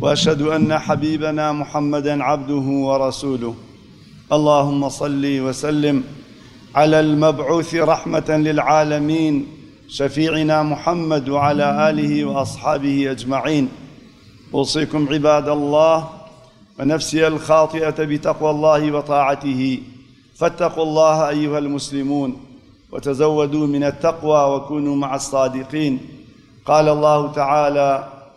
واشهد ان حبيبنا محمدا عبده ورسوله اللهم صل وسلم على المبعوث رحمه للعالمين شفيعنا محمد وعلى اله واصحابه اجمعين اوصيكم عباد الله ونفسي الخاطئه بتقوى الله وطاعته فاتقوا الله ايها المسلمون وتزودوا من التقوى وكونوا مع الصادقين قال الله تعالى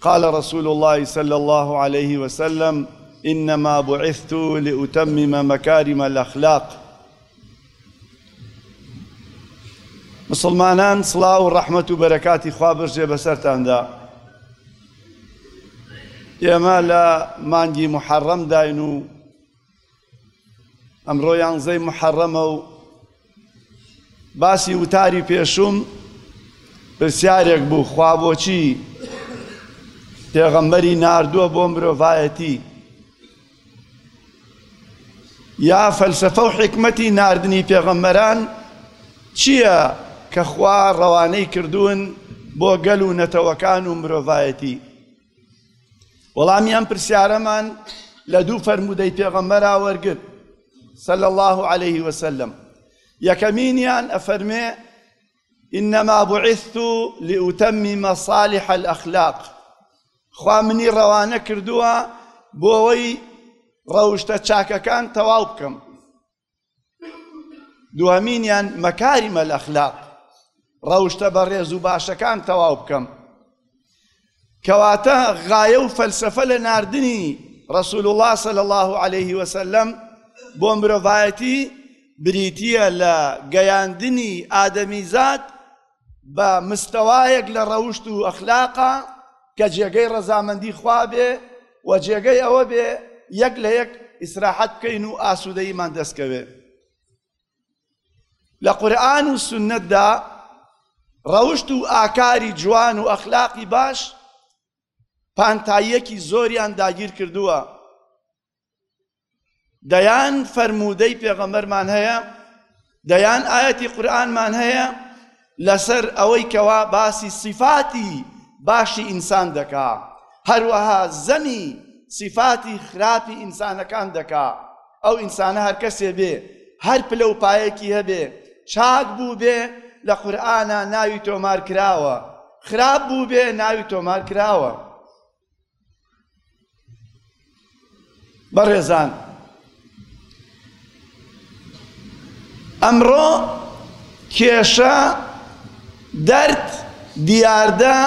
قال رسول اللە صلی اللە علیە وسلم، انما بعثت لاتمم مکارم الاخلاق. مسڵمانان سڵاو و ڕەحمەت و بەرەکاتی خوا بژێ بەسەرتاندا ئێمە لە مانگی محەڕەم داین و ئەمڕۆ یانزەی محەڕەمە و باسی وتاری پێشوم پرسیارێک بوو خوا بۆچی پێغەمبەری ناردووە بۆ مرۆڤایەتی یا فەلسەفە و حکمەتی ناردنی پێغەمبەران چییە کە خوا ڕەوانەی کردوون بۆ گەل و نەتەوەکان و مرۆڤایەتی وەڵامی ئەم پرسیارەمان لە دوو فەرموودەی پێغەمبەرا وەرگرت صلی الله علیه وسلم یەکەمینیان ئەفەرمێ إنما بعثت لأتمم صالح الأخلاق خوا منی ڕەوانە کردووە بۆ ئەوەی ڕەوشتە چاکەکان تەواو بکەم دوهەمینیان مەکاریمە لەخلاق ڕەوشتە بە ڕێز و باشەکان تەواو بکەم کەواتە غایە و فەلسفە لە نردنی ڕسول الله صلی الله عليه وسلم بۆ مرۆڤایەتی بریتە لە گەیاندنی ئادەمیزاد بە مستەوایەک لە ڕەوشت و ئەخلاقا کە جێگەی ڕەزامەندی خوا بێ و جێگەی ئەوە بێ یەک لە یەک ئیسراحەت بکەین و ئاسوودەییمان دەست کەوێ. لە قورئان و سوننەتدا ڕەوشت و ئاکاری جوان و ئەخلاقی باش پانتاییەکی زۆریان داگیر کردووە دەیان فەرموودەی پێغەمبەرمان هەیە دەیان ئاەتی قورآنمان هەیە لەسەر ئەوەی کەوا باسی سیفاتی باشی ئینسان دەکا هەروەها زەمی سیفاتی خراپی ئینسانەکان دەکا ئەو ئینسانە هەر کەسێ بێ هەر پلە و پایەکی هەبێ چاک بوو بێ لە قورآە ناوی تۆمار کراوە خراپ بوو بێ ناوی تۆمار کراوە بەڕێزان ئەمڕۆ کێشە دەرد دیاردە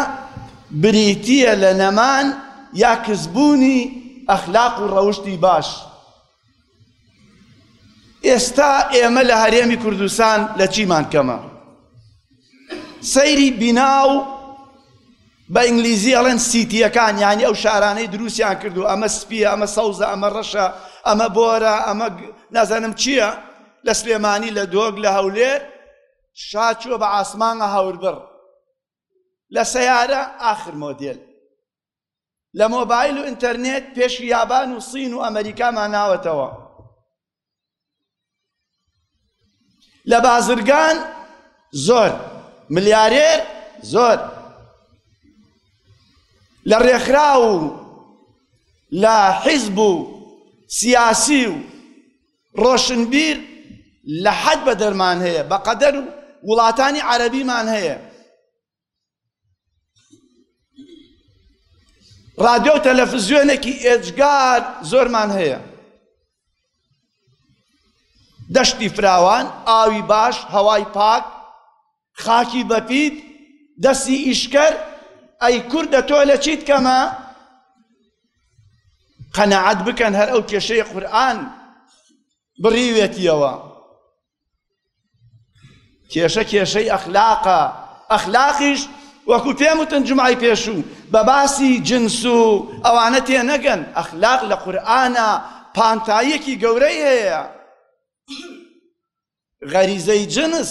بریتییە لە نەمان یا کزبوونی ئەخلاق و ڕەوشتی باش ئێستا ئێمە لە هەرێمی کوردستان لە چیمان کەمە سەیری بینا و بە ئینگلیزی ئەڵێن سیتیەکان یانی ئەو شارانەی دروستیان کردو ئەمە سپیە ئەمە سەوزە ئەمە ڕەشە ئەمە بۆرە ئەمە نازانم چییە لە سلێمانی لە دۆک لە هەولێر شاچوە بە ئاسمانە هەوربڕ لە سەیارە ئاخر مۆدیل لە مۆبایل و ئینتەرنێت پێش یابان و سین و ئەمەریکا ماناوەتەوە لە بازرگان زۆر ملیارێر زۆر لە ڕێکخرا و لە حیزب و سیاسی و ڕۆشنبیر لە حەد بە دەرمان هەیە بە قەدەر و وڵاتانی عەرەبیمان هەیە ڕادیۆ و تەلەفزیۆنێکی ئێجگار زۆرمان هەیە دەشتی فراوان ئاوی باش هەوای پاک خاکی بەپیت دەستی ئیشکەر ئەی کوردە تۆ لە چیت کەمە قەنەعەت بکەن هەر ئەو کێشەی قورآن بڕیوێتیەوە کێشە کێشەی ئەخلاقە ئەخلاقیش وەکو پێم وتن جمعی پێشوو بە باسی جنس و ئەوانە تێ نەگەن ئەخلاق لە قورآە پانتاییەکی گەورەی هەیە غەریزەی جنس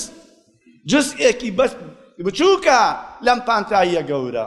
جزئێکی بەس بچووکە لەم پانتاییە گەورە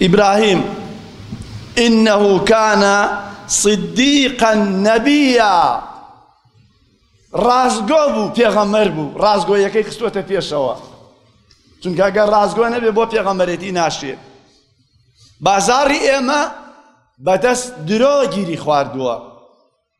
ئیبراهیم إنه كان صديقا نبيا ڕاستگۆ بوو پێغەمەر بوو ڕاستگۆیەکەی خستوەتە پێشەوە چونکە گەر ڕاستگۆ نەبێ بۆ پێغەمەرێتی ناشێت بازاری ئێمە بەدەست درۆگیری خواردووە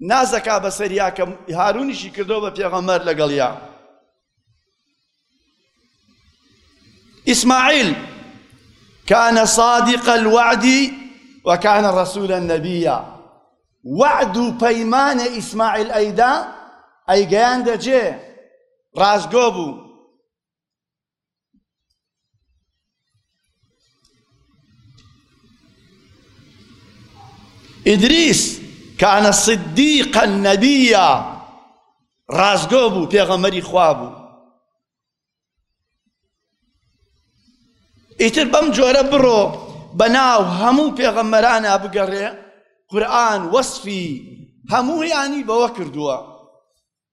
ناز ئەکا بەسەریا کە هارونیشی کردەوە بە پێغەمبەر لەگەڵیا ئیسماعیل كان صادق الوعد وكان رسولا نبيا وعد و پەیمانە ئیسماعیل ئەیدا ئەیگەیان دەجێ ڕاستگۆ بوو ئیدریس کانە صدیقە نەبیە ڕازگۆ بوو پێغەمەری خوا بوو ئیتر بەم جۆرە بڕۆ بە ناو هەموو پێغەمەرانە بگەڕێ قورآن وەسفی هەموویانی بەوە کردووە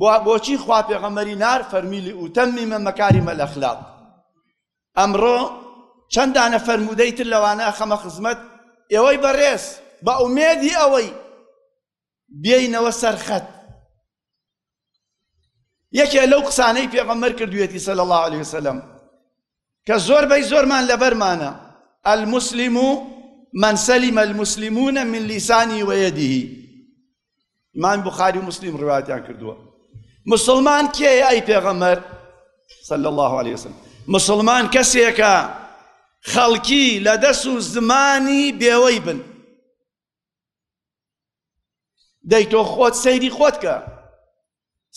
بۆ بۆچی خوا پێغەمبەری نار فەرمی لئوتەمیمە مەکاریم الاخلاق ئەمڕۆ چەند دانە فەرموودەی تر لەوانە ئەخەمە خزمەت ئێوەی بەڕێز بە ئومێدی ئەوەی بێینەوە سەرخەت یەکێ لەو قسانەی پێغەمبەر کردوێتی سەل الله عليه وسلم کە زۆر بەی زۆرمان لەبەرمانە، المسلم من سلم المسلمون من لسانه و یده، ئیمامی بوخاری و موسلیم ڕوایەتیان کردووە، مسلمان کێیە ئەی پێغەمبەر صلی الله علیه وسلم، مسلمان کەسێکە خەڵکی لە دەس و زمانی بێوەی بن، دەی تۆ خۆت سەیری خۆت کە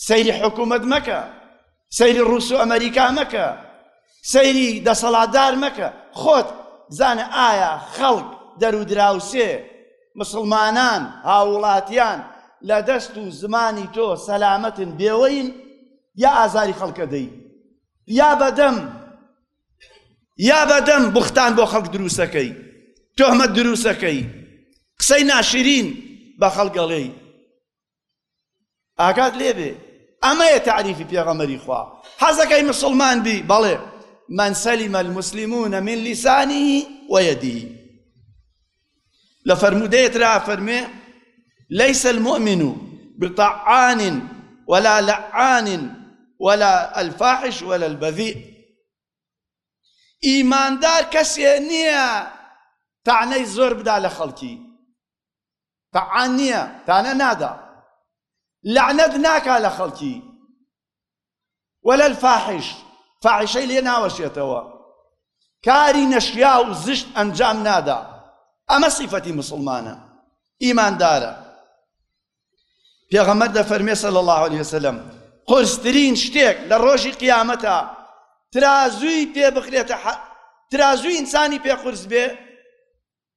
سەیری حکوومەت مەکە سەیری ڕوس و ئەمریکا مەکە سەیری دەسەڵاتدار مەکە خۆت زانە ئایا خەڵک دەرودراوسێ مسلمانان هاوڵاتیان لە دەست و زمانی تۆ سەلامەتن بێوەین یا ئازاری خەڵکە دەی یا بەدەم یا بەدەم بوختان بۆ خەڵک دروستەکەی تۆمەت دروستەکەی قسەی ناشرین بە خەڵگەڵێی ئاگات لێبێ ئەمەیە تعریفی پێغەمەری خوا حەزەکەی مسلمان بی بەڵێ من سلم المسلمون من لسانه ويده لە فەرموودەیە ترا فەرموێ ليس المؤمن بطعان ولا لعان ولا الفاحش ولا البذيء ئیماندار کەسێ نییە تانەی زۆر بدا لە خەڵکی تەعان نییە تانە نادا لەعنەت ناکا لە خەڵکی وللفاحش فاحشەی لێ ناوەشێتەوە کاری نەشیاو و زشت ئەنجام نادا ئەمە سیفەتی مسوڵمانە ئیماندارە پێغەمبەر دەفەرمێ صلی الله علیه وسلم قورسترین شتێک لە ڕۆژی قیامەتە ترازوی پێ بخرێتە ترازوی ئینسانی پێ قورس بێ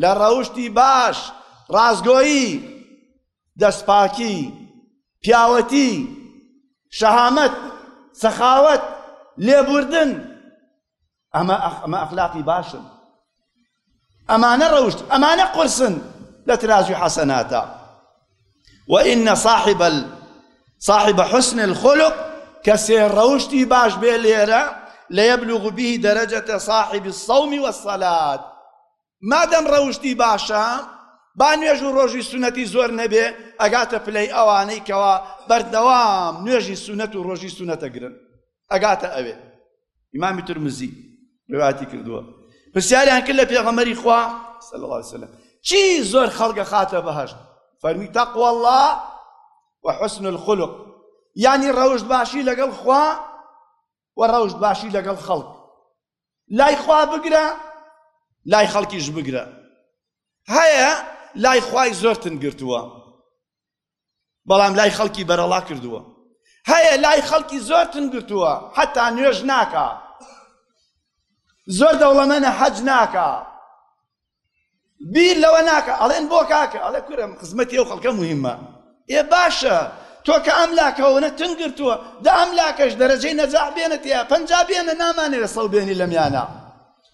لە ڕەوشتی باش، ڕاستگۆیی، دەستپاکی، پیاوەتی، شەهامەت، سەخاوەت، لێبووردن، ئەمە ئەمە ئەخلاقی باشن. ئەمانە ڕەوشت، ئەمانە قورسن لە ترازوی حەسەناتا. وان صاحب صاحب حسن الخلق کەسێ ڕەوشتی باش بێ لێرە لە یبلغ به درجة صاحب الصوم والصلاة مادەم ڕەوشتی باشە با نوێژ و ڕۆژی سونەتی زۆر نەبێ ئەگاتە پلەی ئەوانەی کەوا بەردەوام نوێژی سونەت و ڕۆژی سونەتە گرن ئەگاتە ئەوێ ئیمامی ترمزی ڕواتی کردووە پرسیاریان کرد لە پێغەمەری خوا صلی الله علیه وسلم چی زۆر خەڵگە خاتە بەهەشت فەرمی تەقوە الله وحسن الخلق یعنی ڕەوشت باشی لەگەڵ خوا و ڕەوشت باشی لەگەڵ خەڵک لای خوا بگرە لای خەڵکیش بگرە هەیە لای خوای زۆر تنگرتووە بەڵام لای خەڵکی بەرەڵا کردووە هەیە لای خەڵکی زۆر تنگرتووە حتا نوێژ ناکا زۆر دەوڵەمەنە حەج ناکا بیر لەوە ناکە ئەڵێن بۆ کاکە ئەڵێ کورم خزمەتی ئەو خەڵکە مهمە ئێ باشە تۆ کە ئەم لاکەەوەە تنگرتووە دا ئەم لاکەش دەرەجەی نەجاح بێنە تیا پەنج بێنە نامانەوێت سەڵ بێنی لەمیانە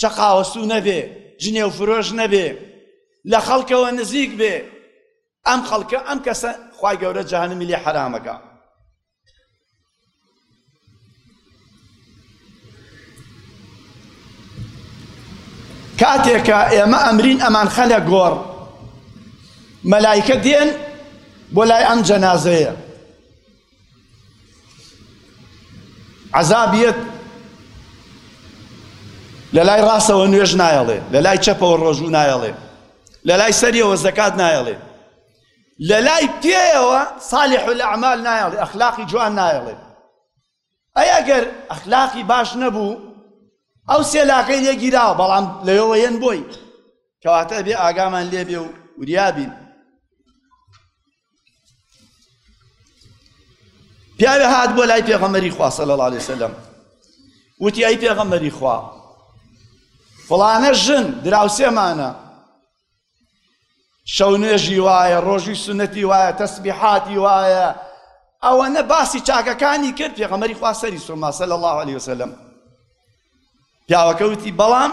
چەقاوەستوو نەبێ، جنێو فرۆش نەبێ، لە خەڵکەوە نزیک بێ، ئەم خەڵکە ئەم کەسە خوای گەورە جەهەنەمی لێ حەرامەکا. کاتێکە ئێمە ئەمرین ئەمان خەلە گۆڕ مەلایکە دێن بۆ لای ئەم جەنازەیە عەزاب یەت لە لای ڕاستەوە نوێژ نایەڵێ لە لای چەپەوە ڕۆژوو نایەڵێ لە لای سەریەوە زەکات نایەڵێ لە لای پێیەوە ساڵح الأعمال نایەڵێ ئەخلاقی جوان نایەڵێ ئەی ئەگەر ئەخلاقی باش نەبوو ئەو سێلاقەی لێگیراوە بەڵام لەوەوە یەن بۆی کەواتە بێ ئاگامان لێبێ و وریابین پیاوێ هات بۆ لای پێغەمەری خوا صلی الله علیه وسلم وتی ئەی پێغەمەری خوا فڵانە ژن دراوسێمانە شەو نوێژی وایە ڕۆژی سنەتی وایە تەسبیحاتی وایە ئەوەنە باسی چاکەکانی کرد پێغەمەری خوا سەری سوڕما صلی الله علیه وسلم پیاوەکە وتی بەڵام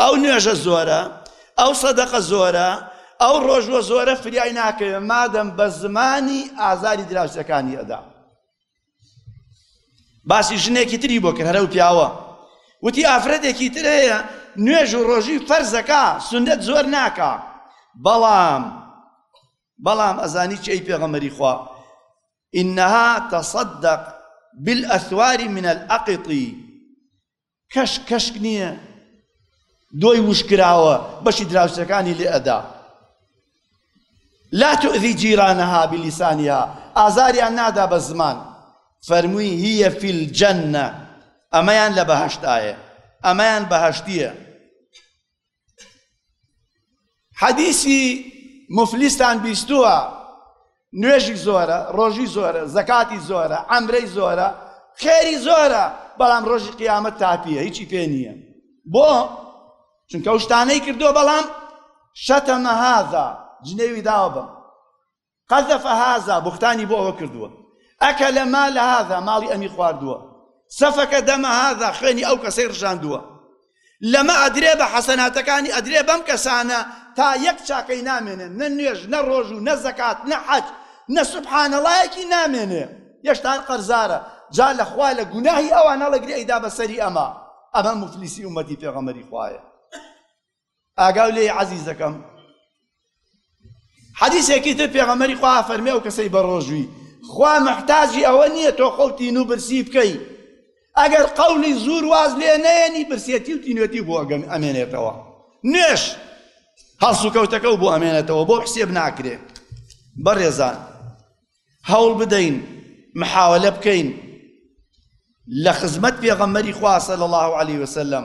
ئەو نوێژە زۆرە، ئەو سەدەقە زۆرە، ئەو ڕۆژوە زۆرە فریای ناکەوێ مادەم بە زمانی ئازاری دراوسێکانی ئەدا. باسی ژنێکی تری بۆ کرد هەرە و پیاوە وتی ئافرەتێکی تر هەیە نوێژ و ڕۆژی فەرزەکە سندەت زۆر ناکا بەڵام بەڵام ئەزانی چی پێغەمەری خوا إنها تصدق بالأثوار من الأقط کەشک کەشک نییە دۆی وشک کراوە بەشی دراوسێکانی لێ ئەدا لا تؤذی جیرانها بلیسانها ئازاریان نادا بە زمان فەرمووی هیە فی الجنە ئەمەیان لە بەهەشتایە ئەمەیان بەهەشتیە حەدیسی مفلیستان بیستووە نوێژی زۆرە ڕۆژی زۆرە زەکاتی زۆرە ئەمرەی زۆرە خێری زۆرە بەڵام ڕۆژی قیامەت تاپیە هیچی پێ نییە بۆ چونکە ئەو شتانەی کردووە بەڵام شەتەمە هازا جنێوی داوە بم قذف هذا، بوختانی بۆ ئەوە کردووە. اکل مال هذا، ماڵی ئەمی خواردووە. سفک دم هذا، خوێنی ئەو کەسەی ڕژاندووە. لەمە ئەدرێ بە حەسەناتەکانی، ئەدرێ بەم کەسانە تا یەک چاکەی نامێنێ، نە نوێژ، نە ڕۆژوو، نە زەکات، نە حەج، نە سبحان اللەیەکی نامێنێ، هێشتا هەر قەرزارە، جا لە خوا لە گوناهی ئەوان هەڵەگری ئەیدا بەسەری ئەمە، ئەمە موفلیسی ئوممەتی پێغەمبەری خوایە. ئاگاو لێی عەزیزەکەم حەدیسێکی تر پێغەمەری خوا فەرمی ئەو کەسەی بەڕۆژوی خوا محتاجی ئەوە نییە تۆ خۆڵ تین و برسی بکەی ئەگەر قەولی زور واز لێ نەیەنی برسێتی و تینوێتی بۆ ئەگەن ئەمێنێتەوە نوێش هەڵسوکەوتەکە و بۆ ئەمێنێتەوە بۆ حسێب ناکرێ بەڕێزان هەوڵ بدەین محاولە بکەین لە خزمەت پێغەمەری خواسە لە الله عليه وسلم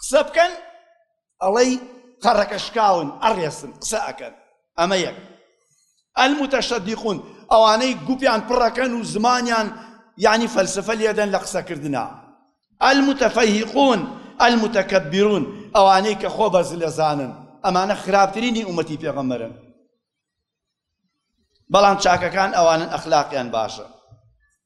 قسە بکەن ئەڵێی قەڕەکە شکاون ئەڕێسن قسە ئەکەن ئەمە یەک المتشدقون ئەوانەی گوپیان پڕەکەن و زمانیان یعنی فەلسفە لێدەن لە قسەکردنا المتفەهیقون المتکبرون ئەوانەی کە خۆ بەز لەزانن ئەمانە خراپترینی ئومەتی پێغەمەرن بەڵام چاکەکان ئەوانن ئەخلاقیان باشە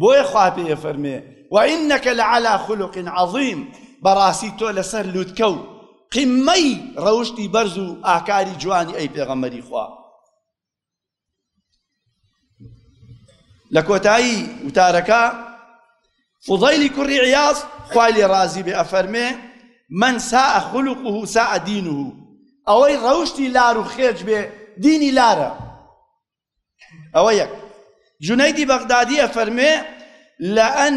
بۆیە خوا پێی ئەفەرموێ، وانک لعلی خلق عظیم، بەڕاستی تۆ لەسەر لوتکە و قمەی ڕەوشتی بەرز و ئاکاری جوانی ئەی پێغەمبەری خوا. لە کۆتایی وتارەکە فوضەیلی کوڕی عیاض خوای لێ ڕازی بێ ئەفەرمێ من ساء خلقه ساء دینه ئەوەی ڕەوشتی لار و خێچ بێ دینی لارە. ئەوە یەک جونەیدی بەغدادی ئەفەرموێ لەئەن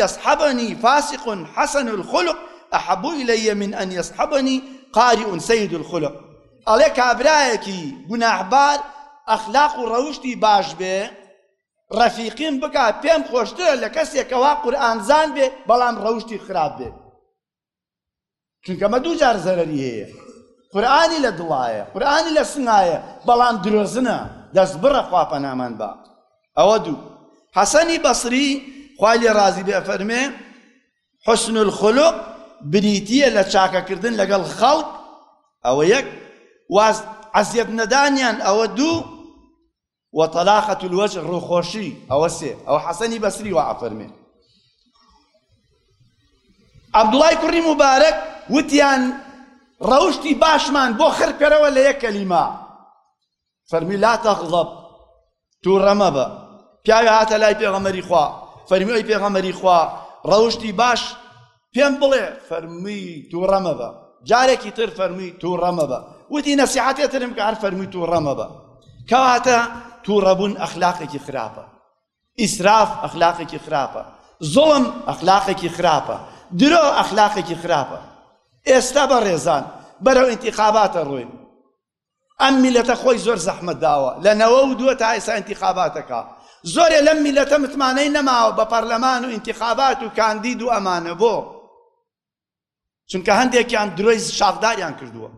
یەسحەبەنی فاسق حەسەن الخلق ئەحەب إلي من ئەن یەسحەبەنی قارئ سید الخلق ئەڵێ کابرایەکی گوناهبار ئەخلاق و ڕەوشتی باش بێ ڕەفیقیم بکات پێم خۆشترە لە کەسێکەوە قورئانزان بێ بەڵام ڕەوشتی خراپ بێ چونکە مە دوو جار زەرەری هەیە قورئانی لە دڵایە قورئانی لە سنایە بەڵام درۆزنە دەست بڕە خوا پەنامان با ئەوە دوو حەسەنی بەسری خوای لێ ڕازی بێ فەرمێ حسن الخلق بریتیە لە چاکەکردن لەگەڵ خەڵک ئەوە یەک واز عەزیەت نەدانیان ئەوە دوو و طلاقە الوجه ڕووخۆشی، ئەوە سێ، ئەوە حەسەنی بەسری وا ئەفەرمێ. عەبدوڵای کوڕی موبارەک وتیان ڕەوشتی باشمان بۆ خڕکەرەوە لە یەک کەلیمە، فەرمی لا تغضب تووڕە مەبە، پیاوێ هاتە لای پێغەمبەری خوا فەرمی ئەی پێغەمبەری خوا ڕەوشتی باش پێم بڵێ فەرمووی تووڕە مەبە، جارێکی تر فەرمووی تووڕە مەبە، وتی نەسیحەتێ ترم بکە هەر فەرمووی تووڕە مەبە. کەواتە تووڕەبوون ئەخلاقێکی خراپە، ئیسراف ئەخلاقێکی خراپە، زوڵم ئەخلاقێکی خراپە، درۆ ئەخلاقێکی خراپە. ئێستا بەڕێزان بەرەو ئینتیخاباتە ڕۆین، ئەم میلەتە خۆی زۆر زەحمەت داوە لە نەوە و دووە تا ئێستا ئینتیخاباتەکا زۆرێ لەم میلەتە متمانەی نەماوە بە پەرلەمان و ئینتیخابات و کاندید و ئەمانە بۆ چونکە هەندێکیان درۆی شاخداریان کردووە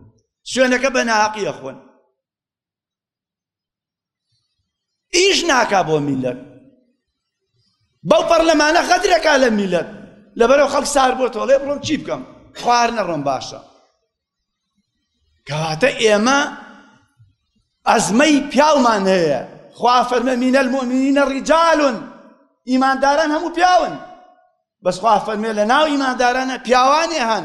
سوێنەکە بە ناهەقیە خۆن ئیش ناکا بۆ میلەت بەو پەرلەمانە غەدرەکە لە میلەت لەبەرەوە خەڵک سار بۆ تۆڵێ بڕۆم چی بکەم خوار نەڕۆم باشە کەواتە ئێمە ئەزمەی پیاومان هەیە خوا فەرمە مینە المؤمنینە ڕیجالون ئیمانداران هەموو پیاون بەس خوا فەرمێ لە ناو ئیماندارانە پیاوانێ هەن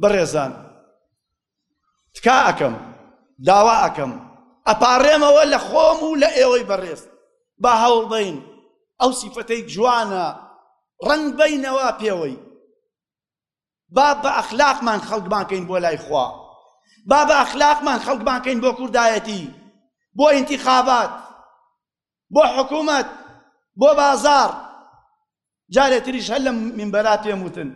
بەڕێزان تکا ئەکەم داوا ئەکەم ئەپارێمەوە لە خۆم و لە ئێوەی بەڕێز با هەوڵدەین ئەو سیفەتەی جوانە ڕنگ بینەوە پێوەی با بە ئەخلاقمان خەڵکمانکەین بۆ لای خوا با بە ئەخلاقمان خەڵکمانکەین بۆ کوردایەتی بۆ ئینتیخابات بۆ حکومەت بۆ بازاڕ جارێ تریش هەر لەم مینبەرا پێم وتن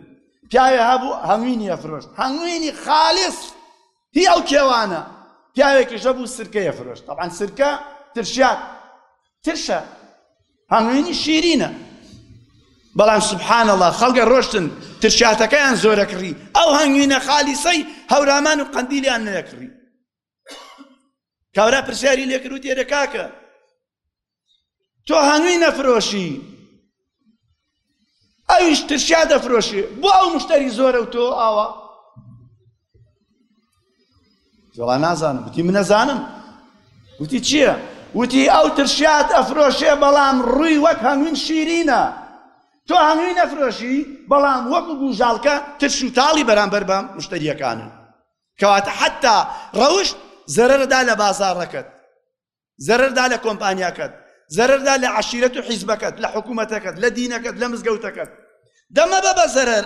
پیاوێ هەبوو هەنگوینی ئەفرۆشت هەنگوینی خالیس هی ئەو کێوانە پیاوێکیش هەبوو سرکەی ئەفرۆشت تەبعەن سرکە ترشیات ترشە هەنگوینی شیرینە بەڵام سبحان الله خەڵگە ڕۆشتن ترشاتەکەیان زۆرە کڕی ئەو هەنگوینە خالیسەی هەورامان و قەندیلیان نەکڕی کابرا پرسیاری لێکرد و تێرە کاکە تۆ هەنووی نەفرۆشی ئەویش ترشیا دەفرۆشێ بۆ ئەو مشتری زۆرە و تۆ ئاوا جوڵا نازانم گوتی منەزانم وتی چییە؟ وتی ئەو ترشیات ئەفرۆشێ بەڵام ڕووی وەک هەنگوین شیرینە تۆ هەنگوی نەفرۆشی بەڵام وەکو گوژاڵکە ترش و تاڵی بەرامبەر بە مشتریەکانن کەواتە حەتتا ڕەوشت زەرەر دا لە بازاڕەکەت، زەرەر دا لە کۆمپانیاکەت، زەرەر دا لە عەشیرەت و حیزبەکەت، لە حکوومەتەکەت، لە دینەکەت، لە مزگەوتەکەت. دە مەبە بە زەرەر.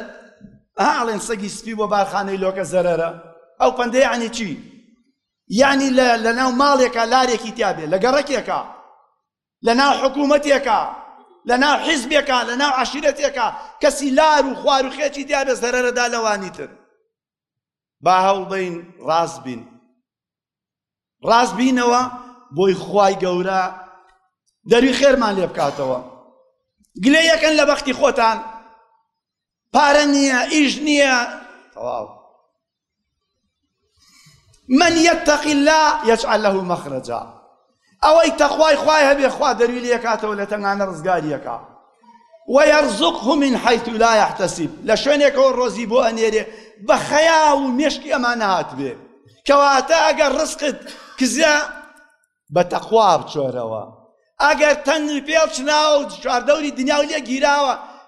ئەها ئەڵێن سەگی سپی بۆ بارخانەی لۆکە زەرەرە. ئەو پەندە یەعنی چی؟ یەعنی لەناو ماڵێکا لارێکی تیا بێ، لە گەڕەکێکا، لەناو حکوومەتێکا، لەناو حیزبێکا، لەناو عەشیرەتێکا کەسی لار و خوار و خێچی تیا بێ زەرەرە دا لەوانی تر. با هەوڵدەین ڕاست بین ڕاست بینەوە بۆی خوای گەورە دەروی خێرمان لێ بکاتەوە گلێ یەکەن لە بەختی خۆتان پارە نییە ئیش نییە تەواو من يتق الله يجعل له مخرجا ئەوەی تەقوای خوای هەبێ خوا دەروی لێکاتەوە لە تەنگانە ڕزگاریەکا وەیەرزوقه من حیث لا یحتسب لە شوێنێکەوە ڕۆزی بۆ ئەنێرێ بە خەیاڵ و مێشکی ئەمان نەهاتبێ کەواتە ئەگەر ڕزقت کزە بە تەقوا بچۆرەوە ئەگەر تەنگ پێڵ چناوە و چواردەوری دنیا و لێ گیراوە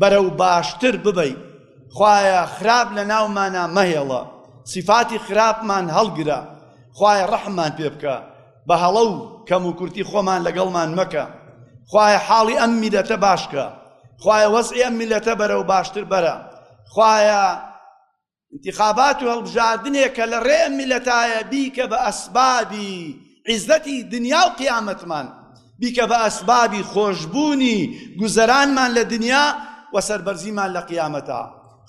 بەرەو باشتر ببەین خوایە خراپ لە ناومانا مەهێڵە سیفاتی خراپمان هەڵگرە خوایە ڕەحمان پێ بکە بە هەڵە و کەم و کورتی خۆمان لەگەڵمان مەکە خوایە حاڵی ئەم میلەتە باشکە خوایە وەزعی ئەم میلەتە بەرەو باشتر بەرە خوایە انتخابات هەڵبژاردنێکە لە ڕێ ئەم میلەتایە بیکە بە ئەسبابی عیزەتی دنیا و قیامەتمان بیکە بە ئەسبابی خۆشبوونی گوزەرانمان لە دنیا و سەربەرزیمان لە قیامەتا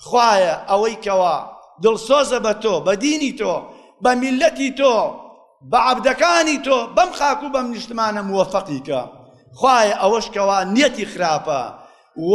خوایە ئەوەی کەوا دڵسۆزە بە تۆ بە دینی تۆ بە میلەتی تۆ بە عەبدەکانی تۆ بەم خاک و بەم نیشتمانە مووەفەقیکە خوایە ئەوەش کەوا نیەتی خراپە و